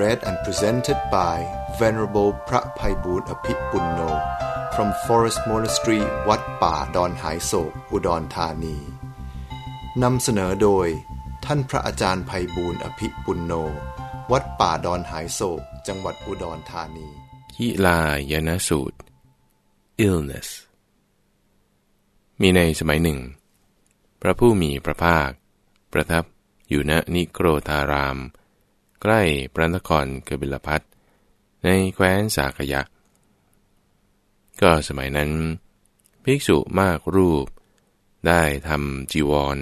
read and presented by Venerable พระภัยบูรณ์อภิปุณโน from Forest Monastery วัดป่าดอนหายโศก อุดรธานี นำเสนอโดย ท่านพระอาจารย์ภัยบูรณ์อภิปุณโน วัดป่าดอนหายโศก จังหวัดอุดรธานียิลายนสูตร illness มีในสมัยหนึ่ง พระผู้มีพระภาค ประทับอยู่ณนิโครธาราม ใกล้พระนครเกบิลพัทในแคว้นสากยะ ก็สมัยนั้น ภิกษุมากรูป ได้ทำจีวร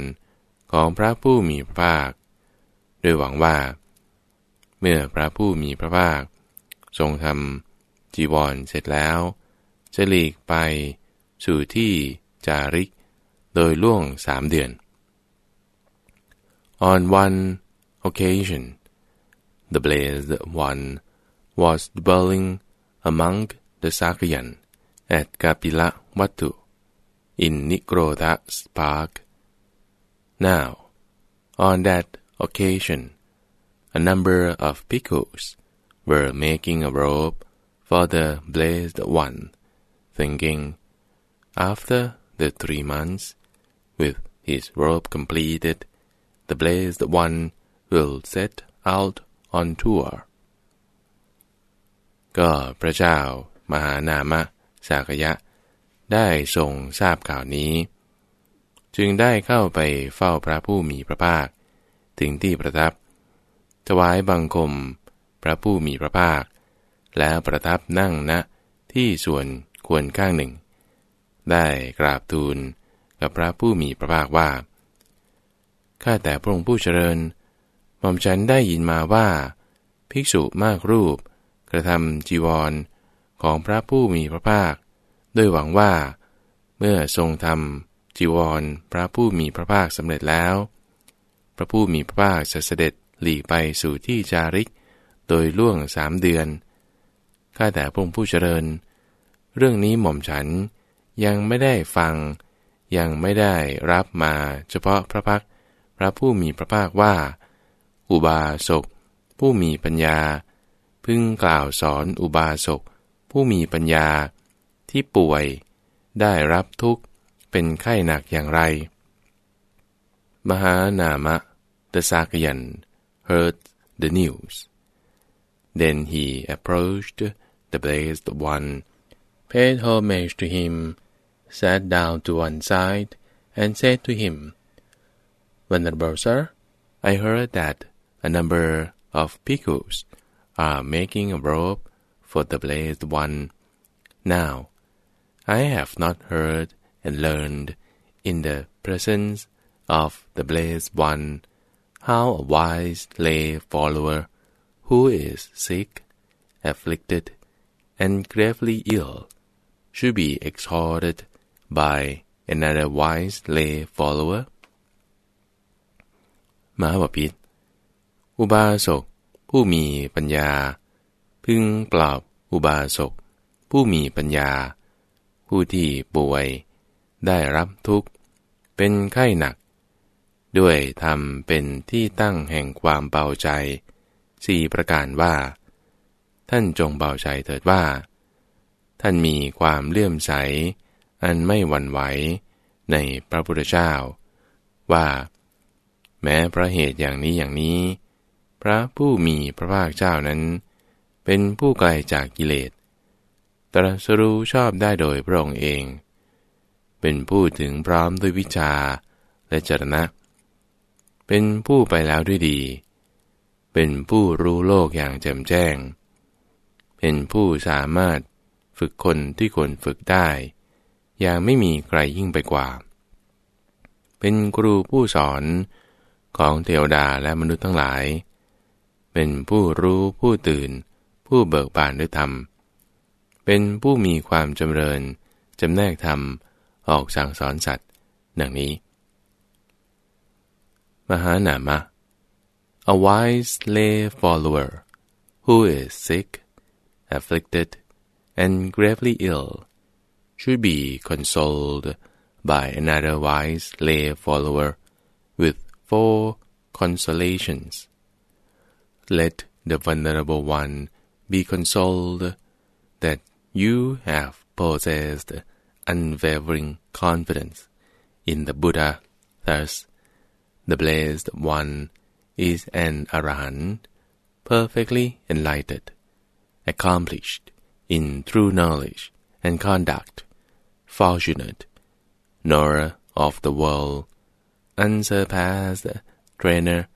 ของพระผู้มีพระภาค โดยหวังว่า เมื่อพระผู้มีพระภาค ทรงทำจีวรเสร็จแล้ว จะหลีกไปสู่ที่จาริก โดยล่วงสามเดือน On one occasion, the blessed one was dwelling among the Sakayan at Kapila Watu in Nikrodha's park. Now, on that occasion, a number of bhikkhus were making a robe for the blessed one, thinking, after the three months, with his robe completed, the blessed one will set out on tour ก็พระเจ้ามหานามะ สากยะ ได้ทรงทราบข่าวนี้ จึงได้เข้าไปเฝ้าพระผู้มีพระภาค ถึงที่ประทับ ถวายบังคมพระผู้มีพระภาค แล้วประทับนั่งณที่ส่วนควรข้างหนึ่ง ได้กราบทูลกับพระผู้มีพระภาคว่า ข้าแต่พระองค์ผู้เจริญ อมฉันได้ยินมาว่า ภิกษุมากรูป กระทำจีวรของพระผู้มีพระภาค ด้วยหวังว่า เมื่อทรงทำจีวรพระผู้มีพระภาคสำเร็จแล้ว พระผู้มีพระภาคจะเสด็จหลีไปสู่ที่จาริก โดยล่วงสามเดือนข้าแต่พระองค์ผู้เจริญ เรื่องนี้หม่อมฉันยังไม่ได้ฟัง ยังไม่ได้รับมาเฉพาะพระพักพระผู้มีพระภาคว่า อุบาสก ผู้มีปัญญา พึงกล่าวสอนอุบาสก ผู้มีปัญญา ที่ป่วย ได้รับทุกข์เป็นไข้หนักอย่างไร มหานามะ the Sakayan heard the news. Then he approached the blessed one, paid homage to him, sat down to one side, and said to him, Venerable sir, I heard that a number of bhikkhus are making a robe for the blessed one. Now, I have not heard and learned in the presence of the blessed one how a wise lay follower who is sick, afflicted, and gravely ill should be exhorted by another wise lay follower มหาบพิษ อุบาสก ผู้มีปัญญา พึงปลอบอุบาสก ผู้มีปัญญา ผู้ที่ป่วย ได้รับทุกข์ เป็นไข้หนัก ด้วยทำเป็นที่ตั้งแห่งความเบาใจสี่ประการว่า ท่านจงเบาใจเถิดว่า ท่านมีความเลื่อมใส อันไม่หวั่นไหวในพระพุทธเจ้า ว่า แม้พระเหตุอย่างนี้อย่างนี้ ระผู้มีพระภาคเจ้านั้น เป็นผู้ไกลจากกิเลส ตรัสรู้ชอบได้โดยพระองค์เอง เป็นผู้ถึงพร้อมด้วยวิชาและจรณะ เป็นผู้ไปแล้วด้วยดี เป็นผู้รู้โลกอย่างแจ่มแจ้ง เป็นผู้สามารถฝึกคนที่ควรฝึกได้ อย่างไม่มีใครยิ่งไปกว่า เป็นครูผู้สอนของเทวดาและมนุษย์ทั้งหลาย เป็นผู้รู้ผู้ตื่น ผู้เบิกบานด้วยธรรม เป็นผู้มีความจำเริญจำแนกธรรม ออกสั่งสอนสัตว์ ดังนี้ มหานามะ a wise lay follower who is sick afflicted and gravely ill should be consoled by another wise lay follower with four consolations. Let the vulnerable one be consoled that you have possessed unwavering confidence in the Buddha. Thus, the blessed one is an arahant, perfectly enlightened, accomplished in true knowledge and conduct, fortunate, knower of the world, unsurpassed trainer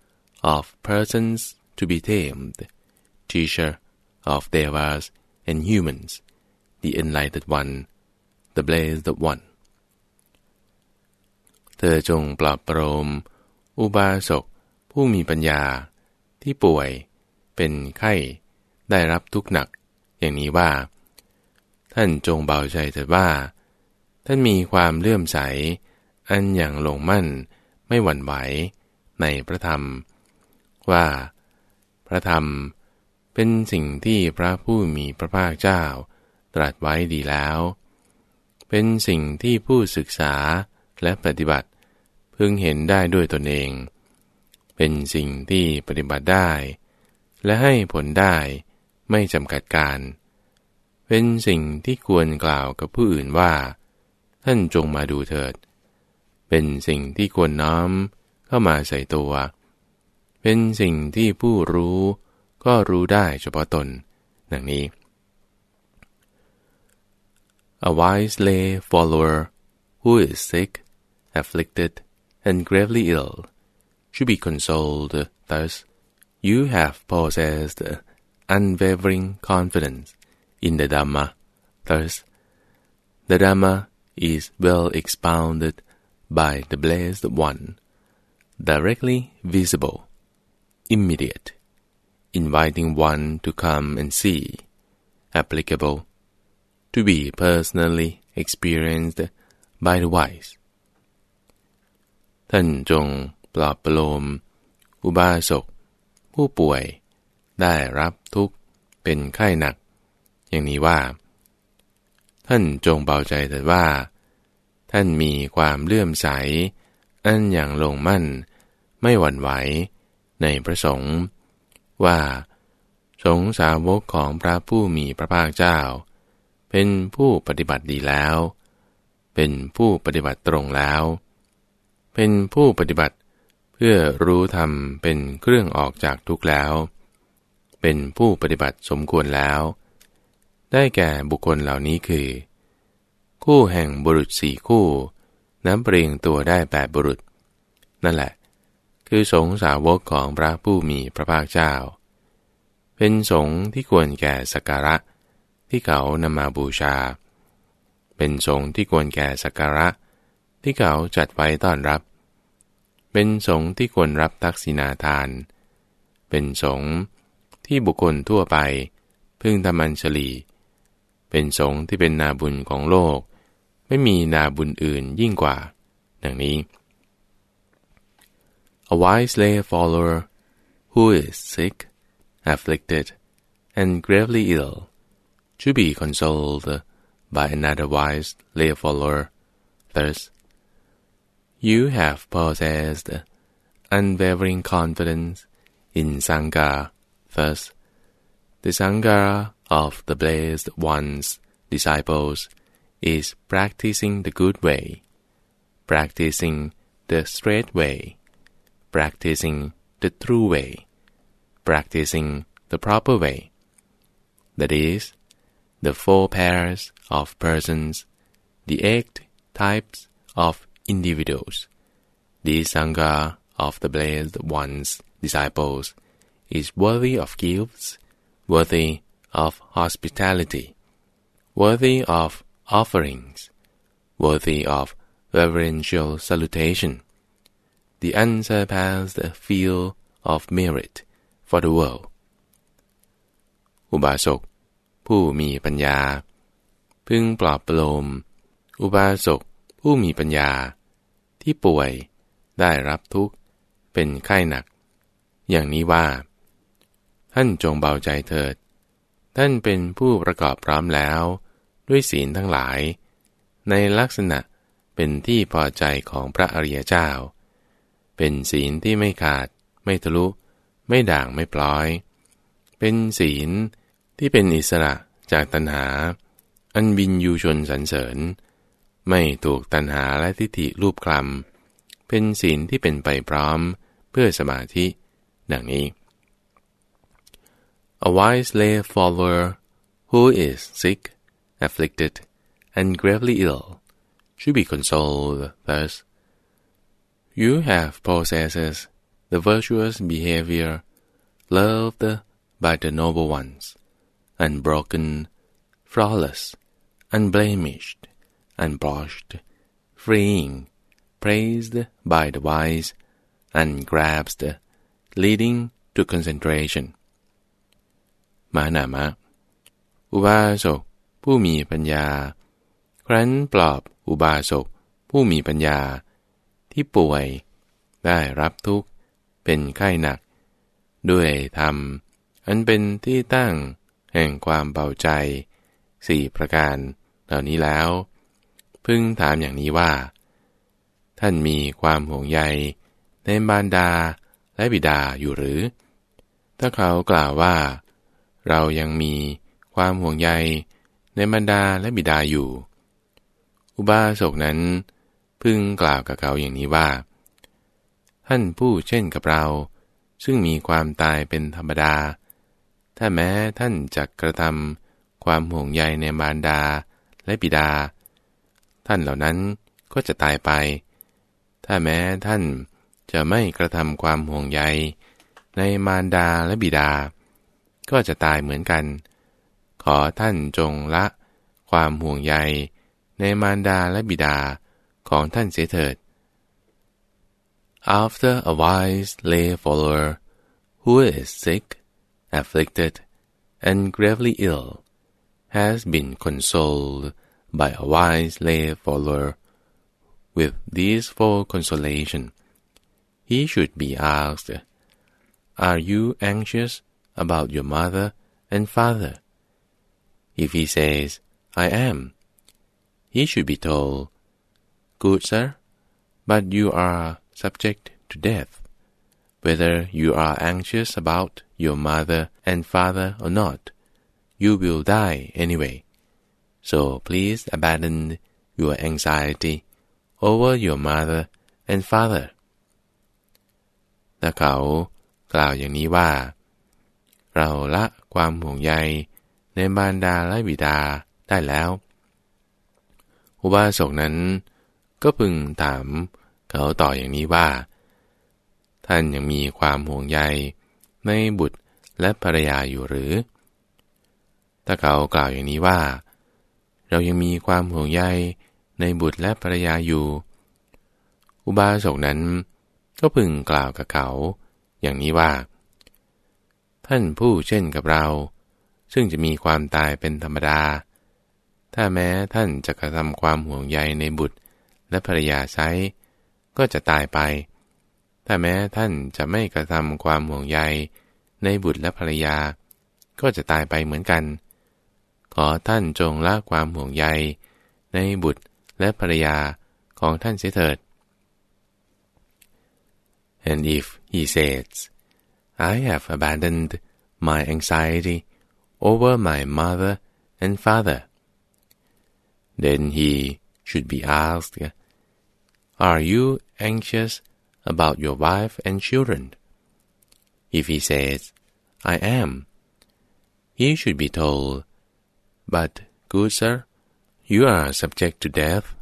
of persons to be tamed, teacher of devas and humans, the enlightened one, the blessed one. เธอจงปลอบประโลมอุบาสกผู้มีปัญญาที่ป่วยเป็นไข้ได้รับทุกข์หนักอย่างนี้ว่า ท่านจงเบาใจเถิดว่า ท่านมีความเลื่อมใส อันอย่างลงมั่นไม่หวั่นไหวในพระธรรม ว่า พระธรรม เป็นสิ่งที่พระผู้มีพระภาคเจ้า ตรัสไว้ดีแล้ว เป็นสิ่งที่ผู้ศึกษาและปฏิบัติ พึงเห็นได้ด้วยตนเอง เป็นสิ่งที่ปฏิบัติได้ และให้ผลได้ไม่จำกัดการ เป็นสิ่งที่ควรกล่าวกับผู้อื่นว่า ท่านจงมาดูเถิด เป็นสิ่งที่ควรน้อมเข้ามาใส่ตัวเป็นสิ่งที่ผู้รู้ก็รู้ได้เฉพาะตน ดังนี้ A wise lay follower who is sick, afflicted, and gravely ill should be consoled thus you have possessed unwavering confidence in the Dhamma thus the Dhamma is well expounded by the blessed one directly visible immediate inviting one to come and see applicable to be personally experienced by the wise ท่านจงปลอบประโลม อุบาสก ผู้ป่วย ได้รับทุกข์เป็นไข้หนัก อย่างนี้ว่า ท่านจงเบาใจเถิดว่า ท่านมีความเลื่อมใส อันอย่างลงมั่น ไม่หวั่นไหว ในพระสงฆ์ว่า สงสาวกของพระผู้มีพระภาคเจ้า เป็นผู้ปฏิบัติดีแล้ว เป็นผู้ปฏิบัติตรงแล้ว เป็นผู้ปฏิบัติเพื่อรู้ธรรมเป็นเครื่องออกจากทุกข์แล้ว เป็นผู้ปฏิบัติสมควรแล้ว ได้แก่บุคคลเหล่านี้คือ คู่แห่งบุรุษสี่คู่ น้ำเปรียงตัวได้แปดบุรุษ นั่นแหละ คือสงสาวกของพระผู้มีพระภาคเจ้า เป็นสงที่ควรแก่สักการะ ที่เขานำมาบูชา เป็นสงที่ควรแก่สักการะ ที่เขาจัดไว้ต้อนรับ เป็นสงที่ควรรับทักษิณาทาน เป็นสงที่บุคคลทั่วไป พึ่งทำอัญชลี เป็นสงที่เป็นนาบุญของโลก ไม่มีนาบุญอื่นยิ่งกว่า ดังนี้ A wise lay follower who is sick, afflicted, and gravely ill to be consoled by another wise lay follower. Thus, you have possessed unwavering confidence in Sangha. Thus, the Sangha of the blessed one's disciples is practicing the good way, practicing the straight way, practicing the true way, practicing the proper way. That is, the four pairs of persons, the eight types of individuals. The Sangha of the blessed one's disciples is worthy of gifts, worthy of hospitality, worthy of offerings, worthy of reverential salutation, the unsurpassed field of merit for the world อุบาสก ผู้มีปัญญา พึงปลอบประโลม อุบาสก ผู้มีปัญญา ที่ป่วยได้รับทุกข์ เป็นไข้หนัก อย่างนี้ว่า ท่านจงเบาใจเถิด ท่านเป็นผู้ประกอบพร้อมแล้ว ด้วยศีลทั้งหลาย ในลักษณะเป็นที่พอใจของพระอริยเจ้า เป็นศีลที่ไม่ขาด ไม่ทะลุ ไม่ด่างไม่ปล้อย เป็นศีลที่เป็นอิสระจากตัณหา อันบินยูชนสรรเสริญ ไม่ถูกตัณหาและทิฏฐิรูปคลำเป็นศีลที่เป็นไปพร้อมเพื่อสมาธิ ดังนี้ A wise lay follower who is sick, afflicted, and gravely ill should be consoled thus. You have possessed the virtuous behavior loved by the noble ones, unbroken, flawless, unblemished, unblushed, freeing, praised by the wise, ungrasped, leading to concentration มานามะ อุบาสกผู้มีปัญญา ครั้นปลอบอุบาสกผู้มีปัญญา ที่ป่วย ได้รับทุกข์ เป็นไข้หนัก ด้วยธรรม อันเป็นที่ตั้งแห่งความเบาใจสี่ประการเหล่านี้แล้ว พึ่งถามอย่างนี้ว่า ท่านมีความห่วงใยในบารดาและบิดาอยู่หรือ ถ้าเขากล่าวว่า เรายังมีความห่วงใยในบรรดาและบิดาอยู่ อุบาสกนั้น พึงกล่าวกับเขาอย่างนี้ว่า ท่านผู้เช่นกับเรา ซึ่งมีความตายเป็นธรรมดา ถ้าแม้ท่านจะกระทำความห่วงใยในมารดาและบิดา ท่านเหล่านั้นก็จะตายไป ถ้าแม้ท่านจะไม่กระทำความห่วงใย ในมารดาและบิดา ก็จะตายเหมือนกัน ขอท่านจงละ ความห่วงใย ในมารดาและบิดา ของท่านเสียเถิด After a wise lay follower who is sick, afflicted, and gravely ill, has been consoled by a wise lay follower with these four consolation, he should be asked, Are you anxious about your mother and father? If he says, I am, he should be told, Good sir, but you are subject to death, whether you are anxious about your mother and father or not, you will die anyway. So please abandon your anxiety over your mother and father. ถ้าเขากล่าวอย่างนี้ว่า เราละความห่วงใยในบารดาและบิดาได้แล้ว อุบาสกนั้น ก็พึงถามเขาต่ออย่างนี้ว่า ท่านยังมีความห่วงใยในบุตรและภรรยาอยู่หรือ ถ้าเขากล่าวอย่างนี้ว่า เรายังมีความห่วงใยในบุตรและภรรยาอยู่ อุบาสกนั้น ก็พึงกล่าวกับเขา อย่างนี้ว่า ท่านผู้เช่นกับเรา ซึ่งจะมีความตายเป็นธรรมดา ถ้าแม้ท่านจะกระทำความห่วงใยในบุตร และภรรยาใช้ก็จะตายไป ถ้าแม้ท่านจะไม่กระทำความห่วงใยในบุตรและภรรยา ก็จะตายไปเหมือนกัน ขอท่านจงละความห่วงใยในบุตรและภรรยาของท่านเสียเถิด And if he says, I have abandoned my anxiety over my mother and father, Then he should be asked, Are you anxious about your wife and children? If he says, I am, he should be told, But, good sir, you are subject to death,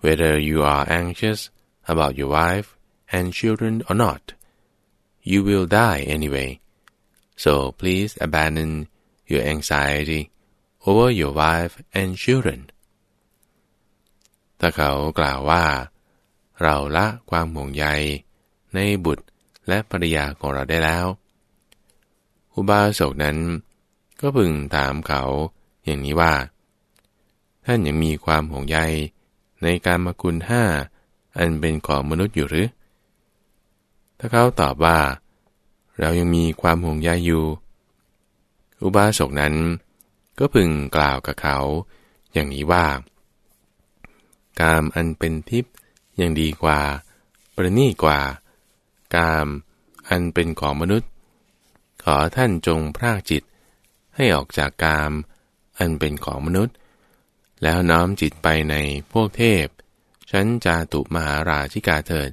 whether you are anxious about your wife and children or not. You will die anyway. So please abandon your anxiety over your wife and children. ถ้าเขากล่าวว่า เราละความห่วงใย ในบุตรและภรรยาของเราได้แล้ว อุบาสกนั้น ก็พึงถามเขาอย่างนี้ว่า ท่านยังมีความห่วงใย ในการมาคุณห้าอันเป็นของมนุษย์อยู่หรือ ถ้าเขาตอบว่า เรายังมีความห่วงใยอยู่ อุบาสกนั้น ก็พึงกล่าวกับเขา อย่างนี้ว่า กามอันเป็นทิพย์ ยังดีกว่า ประณีกว่า กาม อันเป็นของมนุษย์ ขอท่านจงพรากจิต ให้ออกจากกาม อันเป็นของมนุษย์ แล้วน้อมจิตไปในพวกเทพฉันจาตุมหาราชิกาเถิด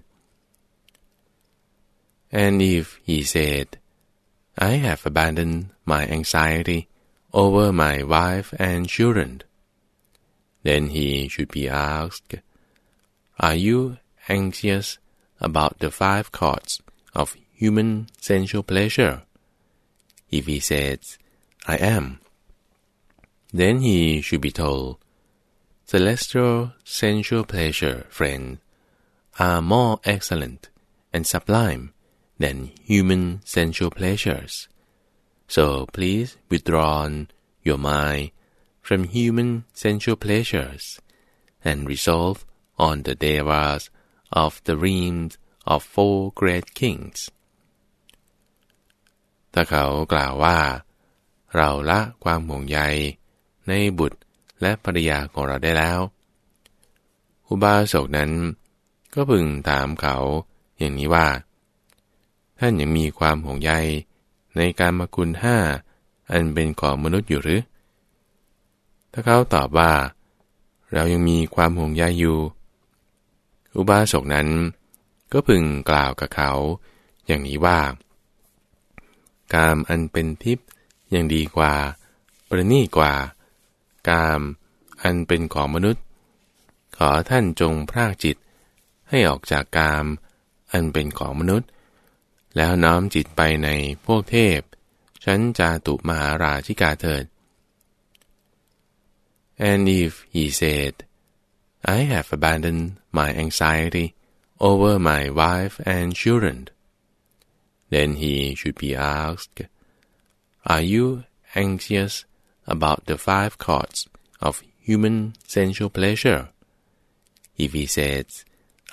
And if he said, I have abandoned my anxiety over my wife and children, then he should be asked, Are you anxious about the five chords of human sensual pleasure? If he says, I am, then he should be told, celestial sensual pleasure, friend, are more excellent and sublime than human sensual pleasures. So please withdraw your mind from human sensual pleasures and resolve on the devas of the realms of four great kings. ถ้าเขากล่าวว่า เราละความห่วงใย ในบุตรและภรรยาของเราได้แล้ว อุบาสกนั้น ก็พึงถามเขาอย่างนี้ว่า ท่านยังมีความห่วงใย ในการมาคุณห้าอันเป็นของมนุษย์อยู่หรือ ถ้าเขาตอบว่า เรายังมีความห่วงใยอยู่ อุบาสกนั้น ก็พึงกล่าวกับเขา อย่างนี้ว่า กามอันเป็นทิพย์ยังดีกว่า ประณีกว่า กามอันเป็นของมนุษย์ ขอท่านจงพรากจิต ให้ออกจากกาม อันเป็นของมนุษย์ แล้วน้อมจิตไปในพวกเทพชั้นจาตุมหาราชิกาเถิด And if he said, I have abandoned my anxiety over my wife and children, then he should be asked, Are you anxious about the five chords of human sensual pleasure? If he says,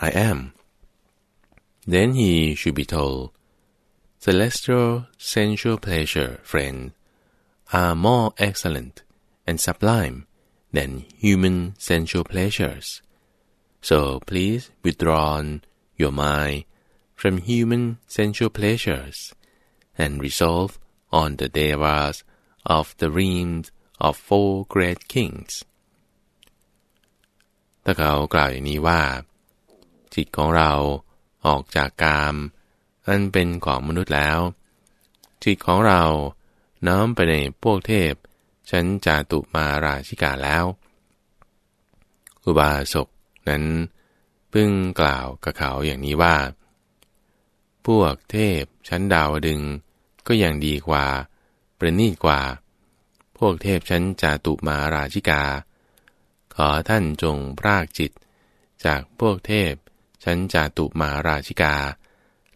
I am, then he should be told, celestial sensual pleasure, friend, are more excellent and sublime than human sensual pleasures. So please withdraw your mind from human sensual pleasures and resolve on the devas of the realms of four great kings ถ้าเขากล่าวอย่างนี้ว่า จิตของเราออกจากกามอันเป็นของมนุษย์แล้ว จิตของเราน้อมไปในพวกเทพ ฉันจาตุมาราชิกาแล้ว อุบาสกนั้นพึ่งกล่าวกับเขาอย่างนี้ว่า พวกเทพชั้นดาวดึงก็ยังดีกว่า ประณีตกว่า พวกเทพชั้นจาตุมาราชิกา ขอท่านจงพรากจิต จากพวกเทพชั้นจาตุมาราชิกา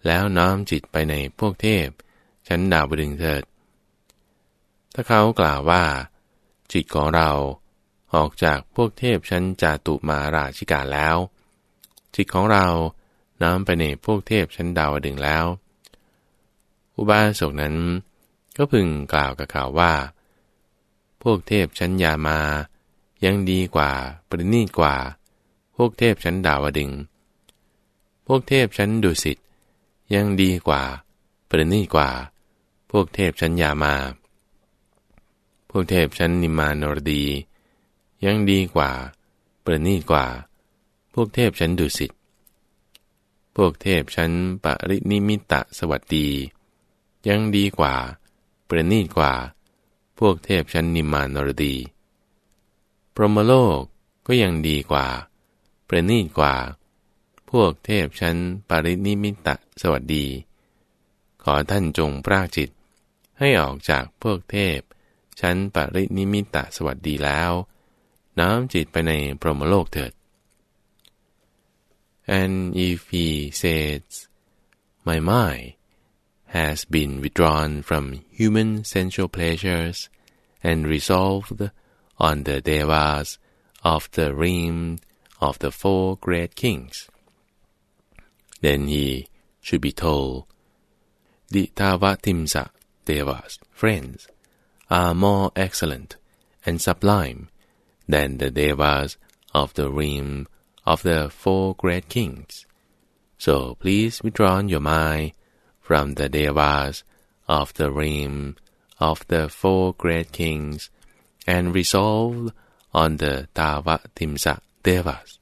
แล้วน้อมจิตไปในพวกเทพชั้นดาวดึงเถิด ถ้าเขากล่าวว่า จิตของเราออกจากพวกเทพชั้นจาตุมาราชิกาแล้ว จิตของเราน้อมไปในพวกเทพชั้นดาวดึงแล้ว อุบาสกนั้น ก็พึงกล่าวกับเขาว่า พวกเทพชั้นยามา ยังดีกว่าปรินีกว่า พวกเทพชั้นดาวดึง พวกเทพชั้นดุสิตยังดีกว่า ปรินีกว่า พวกเทพชั้นยามา วกเทพชั้นนิมานรดี ยังดีกว่า ปรินีกว่า พวกเทพชั้นดุสิตพวกเทพชั้นปรินิมิตะสวัสดี ยังดีกว่า ประณีตกว่า พวกเทพชั้นนิมานรดี พรหมโลกก็ยังดีกว่า ประณีตกว่า พวกเทพชั้นปรินิมิตะสวัสดี ขอท่านจงปรากจิต ให้ออกจากพวกเทพ ชั้นปรินิมิตะสวัสดีแล้ว น้ำจิตไปในพรหมโลกเถิด and if he says my mind has been withdrawn from human sensual pleasures and resolved on the devas of the realm of the four great kings. Then he should be told, the Tavatimsa devas, friends, are more excellent and sublime than the devas of the realm of the four great kings. So please withdraw your mind from the devas of the realm of the four great kings and resolve on the Tavatimsa devas.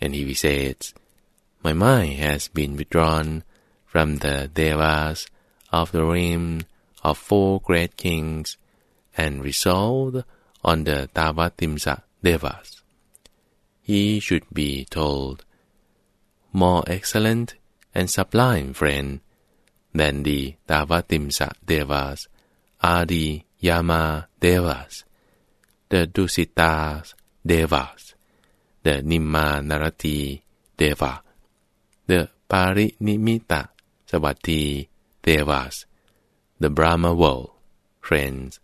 And he says, My mind has been withdrawn from the devas of the realm of four great kings and resolved on the Tavatimsa devas. He should be told, more excellent and sublime friend than the Tavatimsa devas are the Yama devas, the Dusitas devas, the Nimma Narati deva, the Parinimita Savati devas, the Brahma world, friends,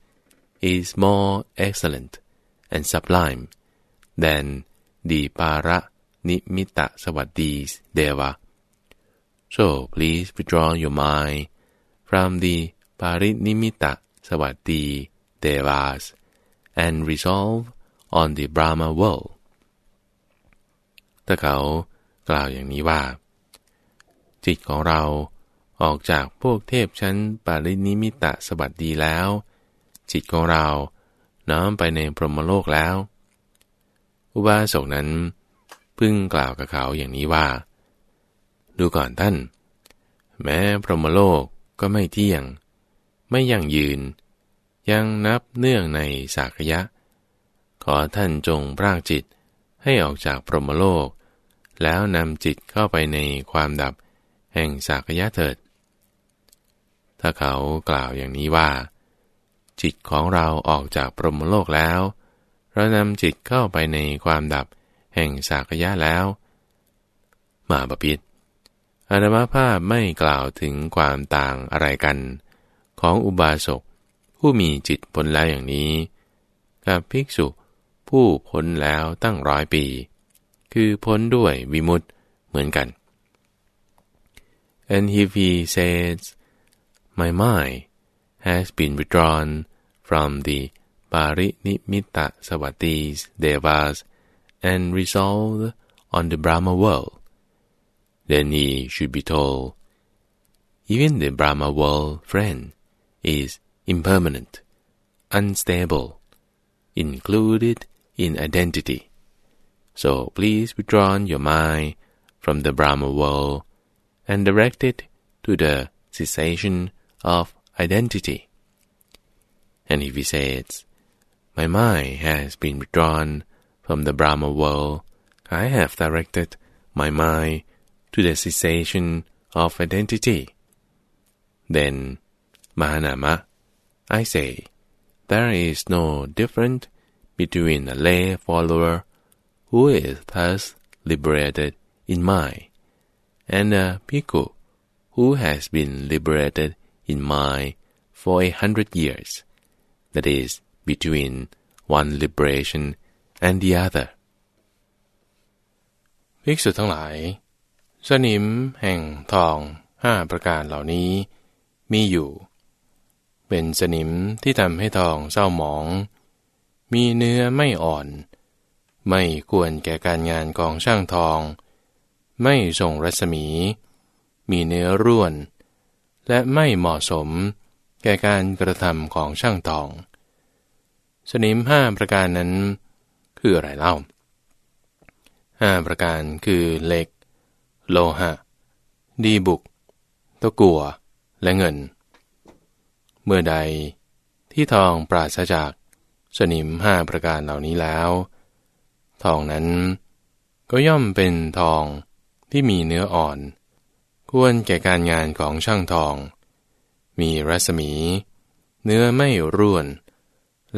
is more excellent and sublime than the Para nimitta Savadis Deva. So please withdraw your mind from the parinimitta Savati Devas and resolve on the Brahma world ถ้าเขากล่าวอย่างนี้ว่า จิตของเรา ออกจากพวกเทพชั้นปารินิมิตะสวัสดีแล้ว จิตของเราน้อมไปในพรหมโลกแล้ว อุบาสกนั้น พึ่งกล่าวกับเขาอย่างนี้ว่า ดูก่อนท่าน แม้พรหมโลกก็ไม่เที่ยง ไม่ยั่งยืน ยังนับเนื่องในสากยะ ขอท่านจงพรากจิตให้ออกจากพรหมโลก แล้วนำจิตเข้าไปในความดับแห่งสากยะเถิด ถ้าเขากล่าวอย่างนี้ว่า จิตของเราออกจากพรหมโลกแล้วเรานำจิตเข้าไปในความดับแห่งสากยะแล้วมาบพิษอนามาภาพไม่กล่าวถึงความต่างอะไรกัน ของอุบาสกผู้มีจิตพ้นแล้วอย่างนี้ กับภิกษุผู้พ้นแล้วตั้งร้อยปี คือพ้นด้วยวิมุตต์เหมือนกัน and if he says my mind has been withdrawn from the parinimitta savatis devas and resolved on the Brahma world then he should be told even the Brahma world friend is impermanent unstable included in identity. So please withdraw your mind from the Brahma world and direct it to the cessation of identity. And if he says, My mind has been withdrawn from the Brahma world, I have directed my mind to the cessation of identity. Then, Mahanama, I say, there is no difference between a lay follower who is thus liberated in mind and a bhikkhu who has been liberated in mind for a hundred years, that is, between one liberation and the other. ภิกษุทั้งหลาย สนิมแห่งทองห้าประการเหล่านี้ มีอยู่ เป็นสนิมที่ทำให้ทองเศร้าหมอง มีเนื้อไม่อ่อน ไม่ควรแก่การงานกองช่างทอง ไม่ส่งรัศมี มีเนื้อร่วน และไม่เหมาะสม แก่การกระทำของช่างทอง สนิมห้าประการนั้น คืออะไรเล่าห้าประการคือเหล็ก โลหะ ดีบุก ตะกัวและเงิน เมื่อใดที่ทองปราศจากสนิมห้าประการเหล่านี้แล้ว ทองนั้นก็ย่อมเป็นทองที่มีเนื้ออ่อน ควรแก่การงานของช่างทอง มีรัศมี เนื้อไม่ร่วน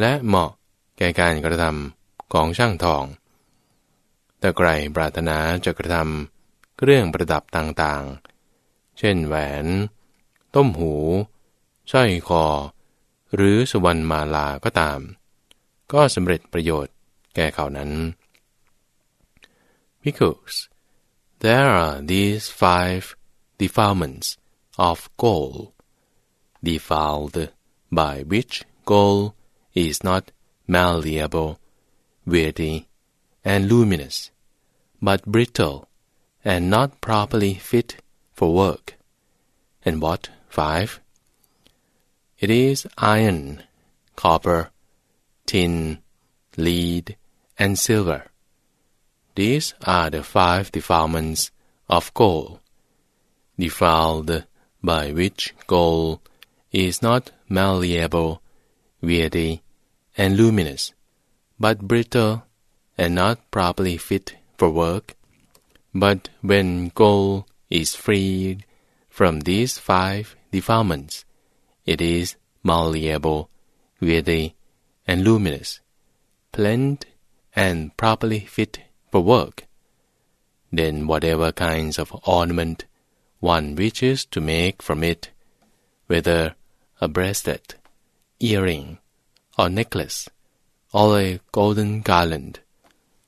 และเหมาะแก่การกระทำของช่างทอง แต่ไกรปรารถนาจะกระทำเครื่องประดับต่างๆ เช่นแหวน ต้มหูสร้อยคอ หรือสุวรรณมาลาก็ตาม ก็สำเร็จประโยชน์แก่เขานั้น because there are these five defilements of gold defiled by which gold is not malleable, weighty, and luminous, but brittle and not properly fit for work. And what five? It is iron, copper, tin, lead, and silver. These are the five defilements of gold, defiled by which gold is not malleable, weighty, and luminous, but brittle and not properly fit for work. But when gold is freed from these five defilements, it is malleable, weighty, and luminous, pleasant, and properly fit for work. Then whatever kinds of ornament one wishes to make from it, whether a bracelet, earring, or necklace, or a golden garland,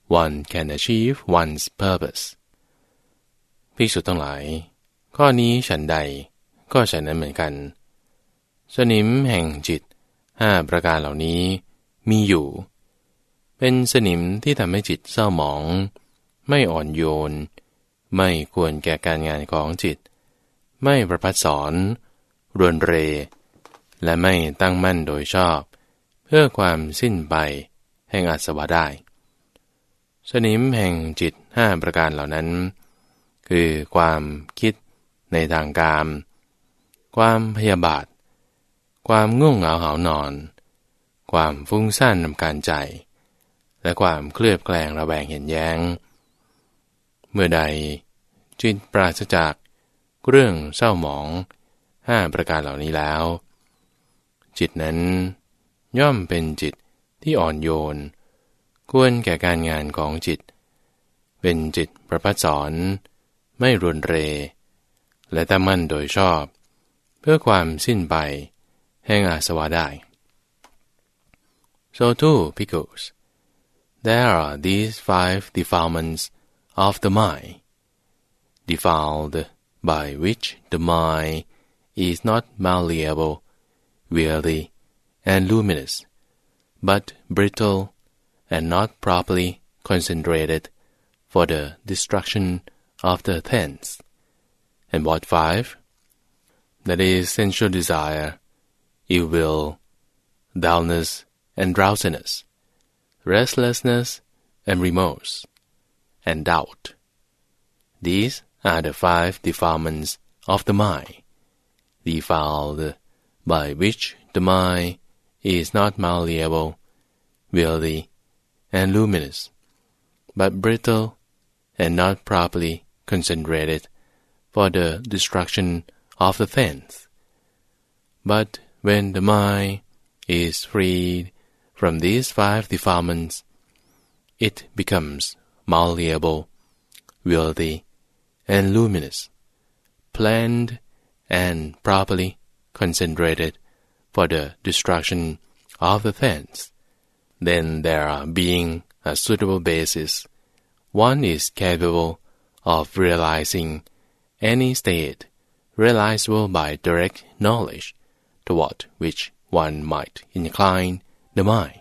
one can achieve one's purpose. ภิกษุทั้งหลาย ข้อนี้ฉันใด ก็ฉันนั้นเหมือนกัน สนิมแห่งจิตห้าประการเหล่านี้มีอยู่ เป็นสนิมที่ทำให้จิตเศร้าหมอง ไม่อ่อนโยน ไม่ควรแก่การงานของจิต ไม่ประพัดสอนรวนเร และไม่ตั้งมั่นโดยชอบ เพื่อความสิ้นไปแห่งอาสวะได้ สนิมแห่งจิตห้าประการเหล่านั้น คือความคิดในทางกาม ความพยาบาท ความง่วงเหงาหานอน ความฟุ้งซ่านนำการใจ และความเคลือบแคลงระแวงเห็นแย้ง เมื่อใดจิตปราศจากเรื่องเศร้าหมองห้าประการเหล่านี้แล้ว จิตนั้นย่อมเป็นจิตที่อ่อนโยน ควรแก่การงานของจิต เป็นจิตประพัดสอนไม่รุนเร และตั้งมั่นโดยชอบ เพื่อความสิ้นไปแห่งอาสวะได้ so too because there are these five defilements of the mind defiled by which the mind is not malleable, weary, and luminous, but brittle and not properly concentrated for the destruction of the tense. And what five? That is sensual desire, ill will, dullness and drowsiness, restlessness and remorse, and doubt. These are the five defilements of the mind, defiled by which the mind is not malleable, weary, and luminous, but brittle and not properly concentrated for the destruction of the sense. But when the mind is freed from these five defilements, it becomes malleable, wealthy, and luminous, planned and properly concentrated for the destruction of the sense. Then there are being a suitable basis, one is capable of realizing any state realizable by direct knowledge, toward which one might incline the mind.